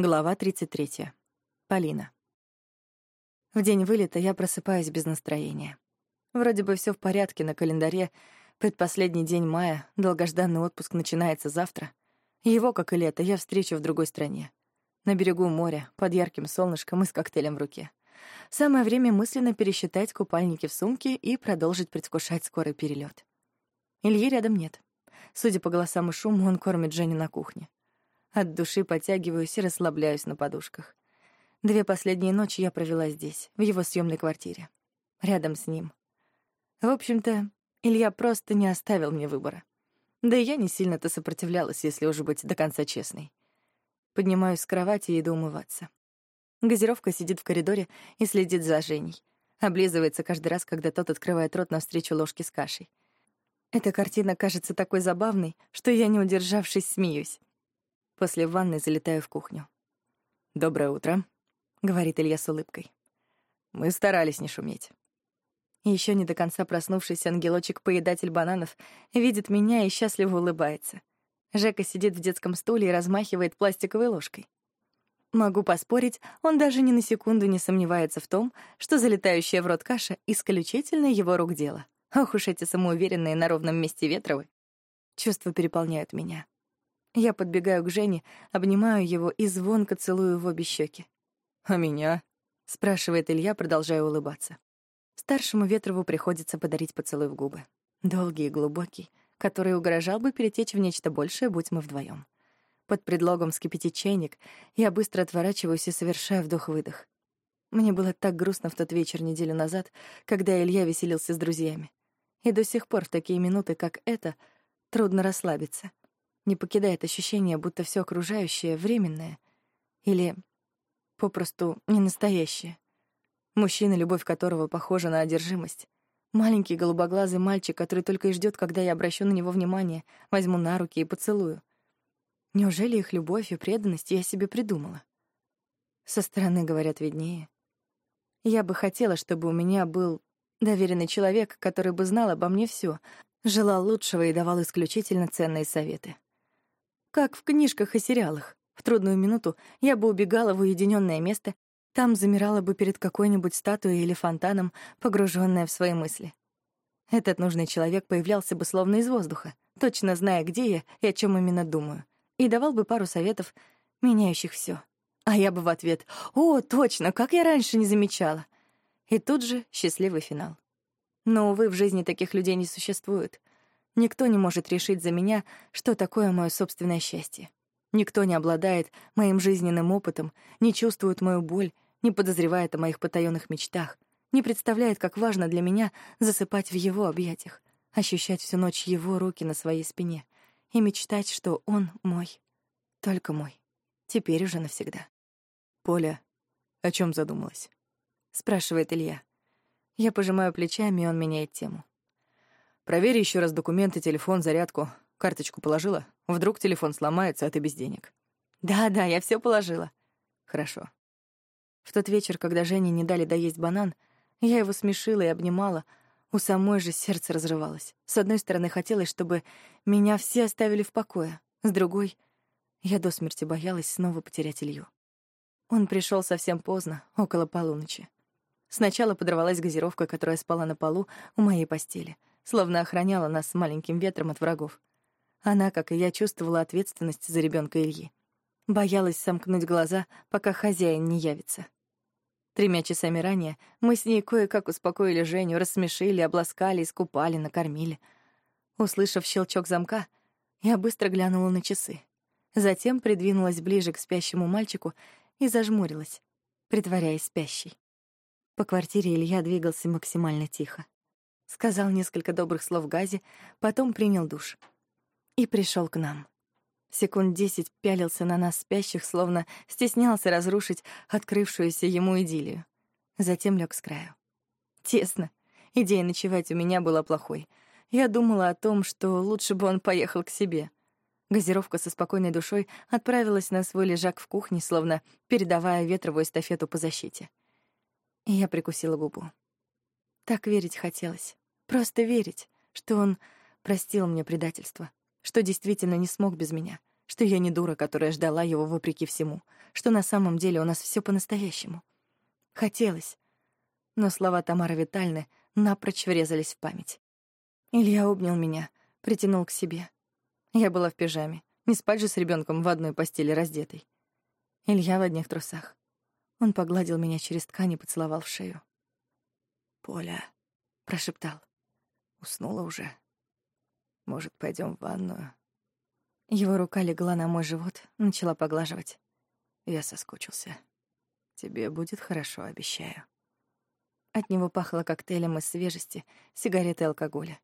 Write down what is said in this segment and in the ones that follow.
Глава 33. Полина. В день вылета я просыпаюсь без настроения. Вроде бы все в порядке на календаре. Предпоследний день мая, долгожданный отпуск начинается завтра. Его, как и лето, я встречу в другой стране. На берегу моря, под ярким солнышком и с коктейлем в руке. Самое время мысленно пересчитать купальники в сумке и продолжить предвкушать скорый перелет. Ильи рядом нет. Судя по голосам и шуму, он кормит Женю на кухне. От души подтягиваюсь и расслабляюсь на подушках. Две последние ночи я провела здесь, в его съемной квартире. Рядом с ним. В общем-то, Илья просто не оставил мне выбора. Да и я не сильно-то сопротивлялась, если уже быть до конца честной. Поднимаюсь с кровати и иду умываться. Газировка сидит в коридоре и следит за Женей. Облизывается каждый раз, когда тот открывает рот навстречу ложке с кашей. Эта картина кажется такой забавной, что я, не удержавшись, смеюсь. После ванны залетаю в кухню. «Доброе утро», — говорит Илья с улыбкой. «Мы старались не шуметь». Еще не до конца проснувшийся ангелочек-поедатель бананов видит меня и счастливо улыбается. Жека сидит в детском стуле и размахивает пластиковой ложкой. Могу поспорить, он даже ни на секунду не сомневается в том, что залетающая в рот каша — исключительно его рук дело. Ох уж эти самоуверенные на ровном месте Ветровы. Чувства переполняют меня. Я подбегаю к Жене, обнимаю его и звонко целую в обе щеки. «А меня?» — спрашивает Илья, продолжая улыбаться. Старшему Ветрову приходится подарить поцелуй в губы. Долгий и глубокий, который угрожал бы перетечь в нечто большее, будь мы вдвоем. Под предлогом вскипятить чайник я быстро отворачиваюсь и совершаю вдох-выдох. Мне было так грустно в тот вечер неделю назад, когда Илья веселился с друзьями. И до сих пор в такие минуты, как эта, трудно расслабиться не покидает ощущение, будто все окружающее временное или попросту не настоящее. Мужчина, любовь которого похожа на одержимость. Маленький голубоглазый мальчик, который только и ждет, когда я обращу на него внимание, возьму на руки и поцелую. Неужели их любовь и преданность я себе придумала? Со стороны, говорят, виднее. Я бы хотела, чтобы у меня был доверенный человек, который бы знал обо мне все, желал лучшего и давал исключительно ценные советы. Как в книжках и сериалах. В трудную минуту я бы убегала в уединенное место, там замирала бы перед какой-нибудь статуей или фонтаном, погруженная в свои мысли. Этот нужный человек появлялся бы словно из воздуха, точно зная, где я и о чем именно думаю, и давал бы пару советов, меняющих все. А я бы в ответ «О, точно, как я раньше не замечала!» И тут же счастливый финал. Но, увы, в жизни таких людей не существует. Никто не может решить за меня, что такое мое собственное счастье. Никто не обладает моим жизненным опытом, не чувствует мою боль, не подозревает о моих потаённых мечтах, не представляет, как важно для меня засыпать в его объятиях, ощущать всю ночь его руки на своей спине и мечтать, что он мой, только мой, теперь уже навсегда. «Поля, о чем задумалась?» — спрашивает Илья. Я пожимаю плечами, и он меняет тему. Проверь еще раз документы, телефон, зарядку. Карточку положила? Вдруг телефон сломается, а ты без денег. Да-да, я все положила. Хорошо. В тот вечер, когда Жене не дали доесть банан, я его смешила и обнимала, у самой же сердце разрывалось. С одной стороны, хотелось, чтобы меня все оставили в покое. С другой, я до смерти боялась снова потерять Илью. Он пришел совсем поздно, около полуночи. Сначала подорвалась газировка, которая спала на полу у моей постели — словно охраняла нас маленьким ветром от врагов. Она, как и я, чувствовала ответственность за ребенка Ильи. Боялась сомкнуть глаза, пока хозяин не явится. Тремя часами ранее мы с ней кое-как успокоили Женю, рассмешили, обласкали, искупали, накормили. Услышав щелчок замка, я быстро глянула на часы. Затем придвинулась ближе к спящему мальчику и зажмурилась, притворяясь спящей. По квартире Илья двигался максимально тихо сказал несколько добрых слов Газе, потом принял душ. И пришел к нам. Секунд десять пялился на нас спящих, словно стеснялся разрушить открывшуюся ему идиллию. Затем лег с краю. Тесно. Идея ночевать у меня была плохой. Я думала о том, что лучше бы он поехал к себе. Газировка со спокойной душой отправилась на свой лежак в кухне, словно передавая ветровую эстафету по защите. И я прикусила губу. Так верить хотелось. Просто верить, что он простил мне предательство, что действительно не смог без меня, что я не дура, которая ждала его вопреки всему, что на самом деле у нас все по-настоящему. Хотелось. Но слова Тамары Витальны напрочь врезались в память. Илья обнял меня, притянул к себе. Я была в пижаме. Не спать же с ребенком в одной постели раздетой. Илья в одних трусах. Он погладил меня через ткань и поцеловал в шею. «Поля», — прошептал. «Уснула уже? Может, пойдем в ванную?» Его рука легла на мой живот, начала поглаживать. Я соскучился. Тебе будет хорошо, обещаю. От него пахло коктейлем из свежести, сигареты и алкоголя.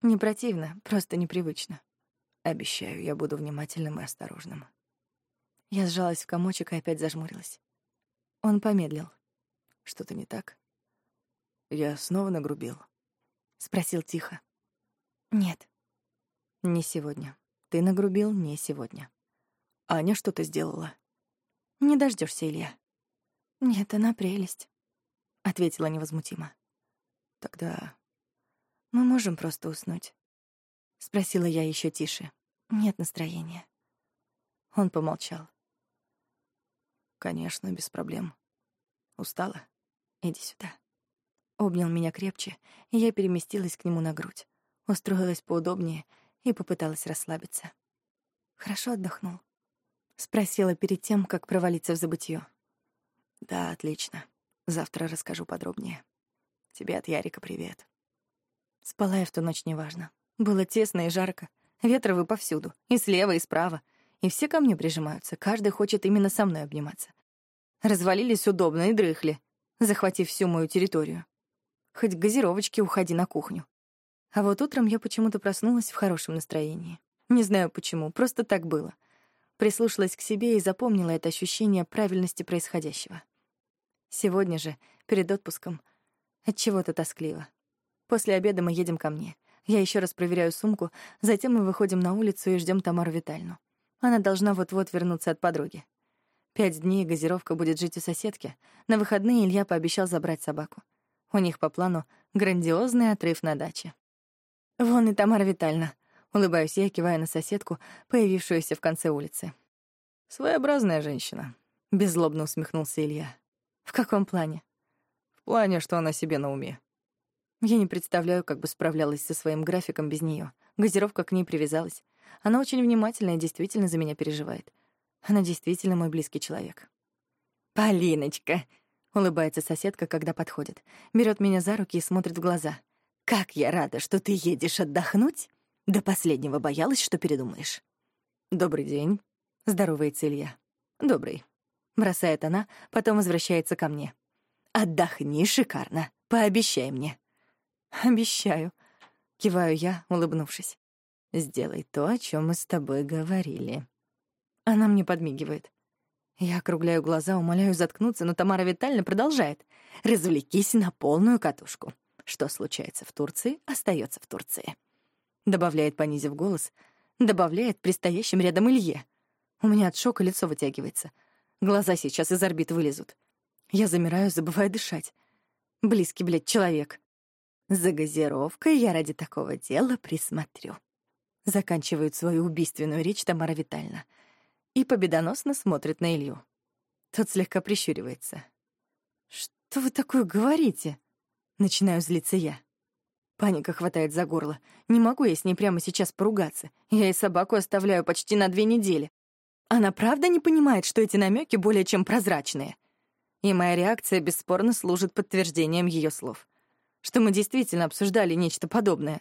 Не противно, просто непривычно. Обещаю, я буду внимательным и осторожным. Я сжалась в комочек и опять зажмурилась. Он помедлил. Что-то не так? Я снова нагрубил? Спросил тихо. Нет. Не сегодня. Ты нагрубил не сегодня. Аня что-то сделала? Не дождешься, Илья. Нет, она прелесть, ответила невозмутимо. Тогда мы можем просто уснуть. Спросила я еще тише. Нет настроения. Он помолчал. Конечно, без проблем. Устала? Иди сюда. Обнял меня крепче, и я переместилась к нему на грудь. Устроилась поудобнее и попыталась расслабиться. Хорошо отдохнул. Спросила перед тем, как провалиться в забытье. Да, отлично. Завтра расскажу подробнее. Тебе от Ярика привет. Спала я в ту ночь неважно. Было тесно и жарко. Ветровы повсюду. И слева, и справа. И все ко мне прижимаются. Каждый хочет именно со мной обниматься. Развалились удобно и дрыхли, захватив всю мою территорию. Хоть газировочки уходи на кухню. А вот утром я почему-то проснулась в хорошем настроении. Не знаю почему, просто так было. Прислушалась к себе и запомнила это ощущение правильности происходящего. Сегодня же, перед отпуском, от чего-то тоскливо. После обеда мы едем ко мне. Я еще раз проверяю сумку, затем мы выходим на улицу и ждем Тамару Витальну. Она должна вот-вот вернуться от подруги. Пять дней газировка будет жить у соседки. На выходные Илья пообещал забрать собаку. У них по плану грандиозный отрыв на даче. «Вон и Тамара Витальевна», — улыбаюсь я, кивая на соседку, появившуюся в конце улицы. «Своеобразная женщина», — беззлобно усмехнулся Илья. «В каком плане?» «В плане, что она себе на уме». Я не представляю, как бы справлялась со своим графиком без нее. Газировка к ней привязалась. Она очень внимательна и действительно за меня переживает. Она действительно мой близкий человек. «Полиночка!» — улыбается соседка, когда подходит. берет меня за руки и смотрит в глаза. «Как я рада, что ты едешь отдохнуть!» До последнего боялась, что передумаешь. «Добрый день», — здоровается Илья. «Добрый», — бросает она, потом возвращается ко мне. «Отдохни шикарно, пообещай мне». «Обещаю», — киваю я, улыбнувшись. «Сделай то, о чем мы с тобой говорили». Она мне подмигивает. Я округляю глаза, умоляю заткнуться, но Тамара Витальевна продолжает. «Развлекись на полную катушку. Что случается в Турции, остается в Турции». Добавляет, понизив голос, добавляет предстоящим рядом Илье. У меня от шока лицо вытягивается. Глаза сейчас из орбит вылезут. Я замираю, забывая дышать. Близкий, блядь, человек. За газировкой я ради такого дела присмотрю. Заканчивает свою убийственную речь Тамара Витальевна и победоносно смотрит на Илью. Тот слегка прищуривается. «Что вы такое говорите?» Начинаю злиться я. Паника хватает за горло. Не могу я с ней прямо сейчас поругаться. Я и собаку оставляю почти на две недели. Она правда не понимает, что эти намеки более чем прозрачные. И моя реакция бесспорно служит подтверждением ее слов. Что мы действительно обсуждали нечто подобное.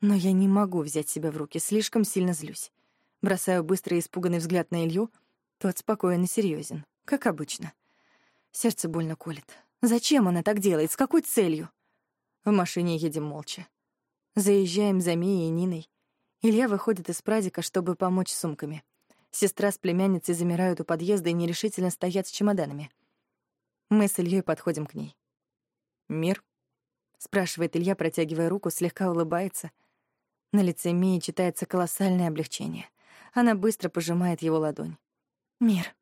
Но я не могу взять себя в руки, слишком сильно злюсь. Бросаю быстрый испуганный взгляд на Илью. Тот спокоен и серьезен, как обычно. Сердце больно колет. Зачем она так делает? С какой целью? В машине едем молча. Заезжаем за Мией и Ниной. Илья выходит из прадика, чтобы помочь сумками. Сестра с племянницей замирают у подъезда и нерешительно стоят с чемоданами. Мы с Ильей подходим к ней. «Мир?» — спрашивает Илья, протягивая руку, слегка улыбается. На лице Мии читается колоссальное облегчение — она быстро пожимает его ладонь. «Мир,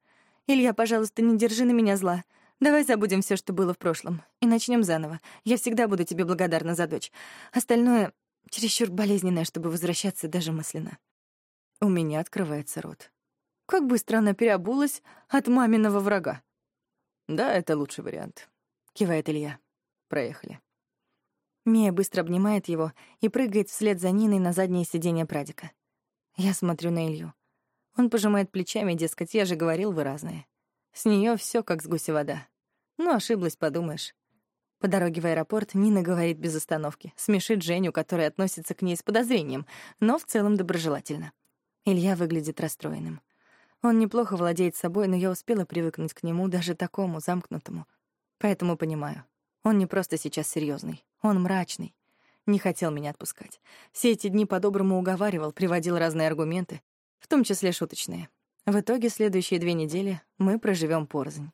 Илья, пожалуйста, не держи на меня зла. Давай забудем все, что было в прошлом, и начнем заново. Я всегда буду тебе благодарна за дочь. Остальное чересчур болезненное, чтобы возвращаться даже мысленно». У меня открывается рот. Как быстро она переобулась от маминого врага. «Да, это лучший вариант», — кивает Илья. «Проехали». Мия быстро обнимает его и прыгает вслед за Ниной на заднее сиденье прадика. Я смотрю на Илью. Он пожимает плечами, дескать, я же говорил, вы разные. С нее все как с гуся вода. Ну, ошиблась, подумаешь. По дороге в аэропорт Нина говорит без остановки, смешит Женю, который относится к ней с подозрением, но в целом доброжелательно. Илья выглядит расстроенным. Он неплохо владеет собой, но я успела привыкнуть к нему, даже такому, замкнутому. Поэтому понимаю. Он не просто сейчас серьезный, он мрачный. Не хотел меня отпускать. Все эти дни по-доброму уговаривал, приводил разные аргументы, в том числе шуточные. В итоге следующие две недели мы проживем порознь.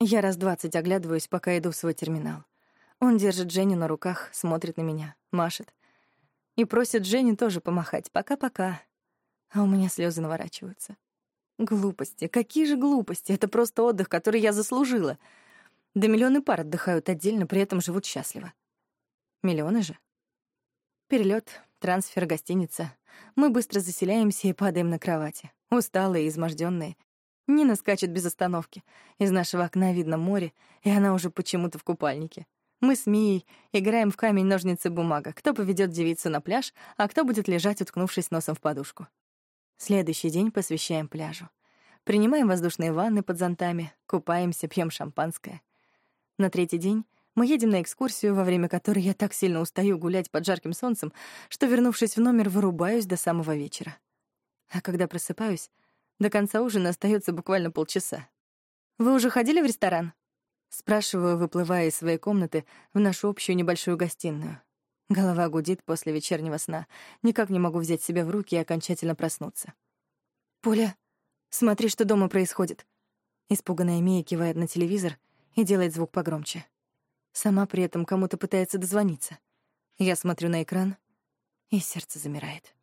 Я раз двадцать оглядываюсь, пока иду в свой терминал. Он держит Женю на руках, смотрит на меня, машет. И просит Женю тоже помахать. Пока-пока. А у меня слезы наворачиваются. Глупости. Какие же глупости? Это просто отдых, который я заслужила. Да миллионы пар отдыхают отдельно, при этом живут счастливо. Миллионы же. Перелет, трансфер, гостиница. Мы быстро заселяемся и падаем на кровати. Усталые изможденные. Нина скачет без остановки. Из нашего окна видно море, и она уже почему-то в купальнике. Мы с Мией играем в камень-ножницы-бумага. Кто поведет девицу на пляж, а кто будет лежать, уткнувшись носом в подушку. Следующий день посвящаем пляжу. Принимаем воздушные ванны под зонтами, купаемся, пьем шампанское. На третий день мы едем на экскурсию, во время которой я так сильно устаю гулять под жарким солнцем, что, вернувшись в номер, вырубаюсь до самого вечера. А когда просыпаюсь, до конца ужина остается буквально полчаса. «Вы уже ходили в ресторан?» Спрашиваю, выплывая из своей комнаты в нашу общую небольшую гостиную. Голова гудит после вечернего сна. Никак не могу взять себя в руки и окончательно проснуться. «Поля, смотри, что дома происходит». Испуганная Мия кивает на телевизор и делает звук погромче. Сама при этом кому-то пытается дозвониться. Я смотрю на экран, и сердце замирает.